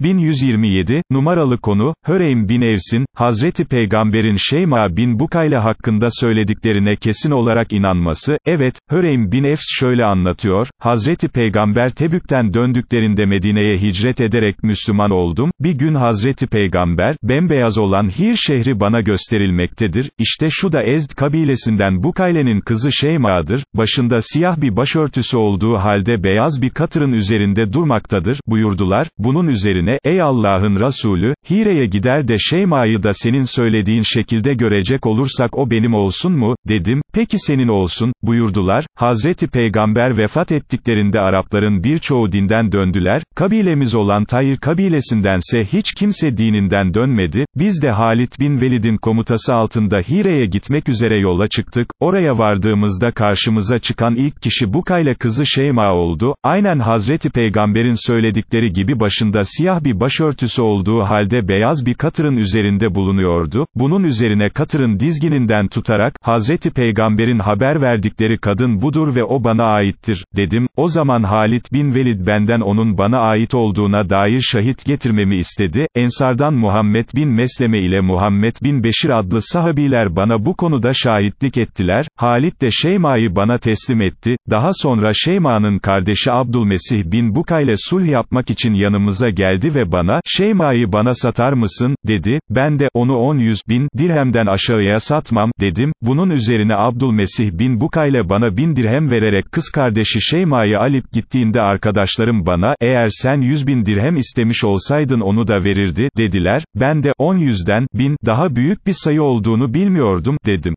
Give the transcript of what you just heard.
1127, numaralı konu, Höreym bin Evs'in, Hazreti Peygamber'in Şeyma bin Bukayla hakkında söylediklerine kesin olarak inanması, evet, Höreym bin Evs şöyle anlatıyor, Hazreti Peygamber Tebük'ten döndüklerinde Medine'ye hicret ederek Müslüman oldum, bir gün Hazreti Peygamber, bembeyaz olan Hir şehri bana gösterilmektedir, işte şu da Ezd kabilesinden Bukayle'nin kızı Şeyma'dır, başında siyah bir başörtüsü olduğu halde beyaz bir katırın üzerinde durmaktadır, buyurdular, bunun üzerine, ey Allah'ın Resulü, Hire'ye gider de Şeyma'yı da senin söylediğin şekilde görecek olursak o benim olsun mu, dedim, peki senin olsun, buyurdular, Hazreti Peygamber vefat ettiklerinde Arapların birçoğu dinden döndüler, kabilemiz olan Tayr kabilesindense hiç kimse dininden dönmedi, biz de Halit bin Velid'in komutası altında Hire'ye gitmek üzere yola çıktık, oraya vardığımızda karşımıza çıkan ilk kişi Bukayla kızı Şeyma oldu, aynen Hazreti Peygamber'in söyledikleri gibi başında siyah bir başörtüsü olduğu halde beyaz bir katırın üzerinde bulunuyordu, bunun üzerine katırın dizgininden tutarak, Hazreti Peygamber'in haber verdikleri kadın budur ve o bana aittir, dedim, o zaman Halit bin Velid benden onun bana ait olduğuna dair şahit getirmemi istedi, Ensardan Muhammed bin Mesleme ile Muhammed bin Beşir adlı sahabiler bana bu konuda şahitlik ettiler, Halit de Şeyma'yı bana teslim etti, daha sonra Şeyma'nın kardeşi Abdülmesih bin Buka ile sulh yapmak için yanımıza geldi ve bana, Şeyma'yı bana satar mısın, dedi, ben de, onu on yüz bin dirhemden aşağıya satmam, dedim, bunun üzerine Abdülmesih bin Buka ile bana bin dirhem vererek kız kardeşi Şeyma'yı alıp gittiğinde arkadaşlarım bana, eğer sen yüz bin dirhem istemiş olsaydın onu da verirdi, dediler, ben de, on yüzden, bin, daha büyük bir sayı olduğunu bilmiyordum, dedim.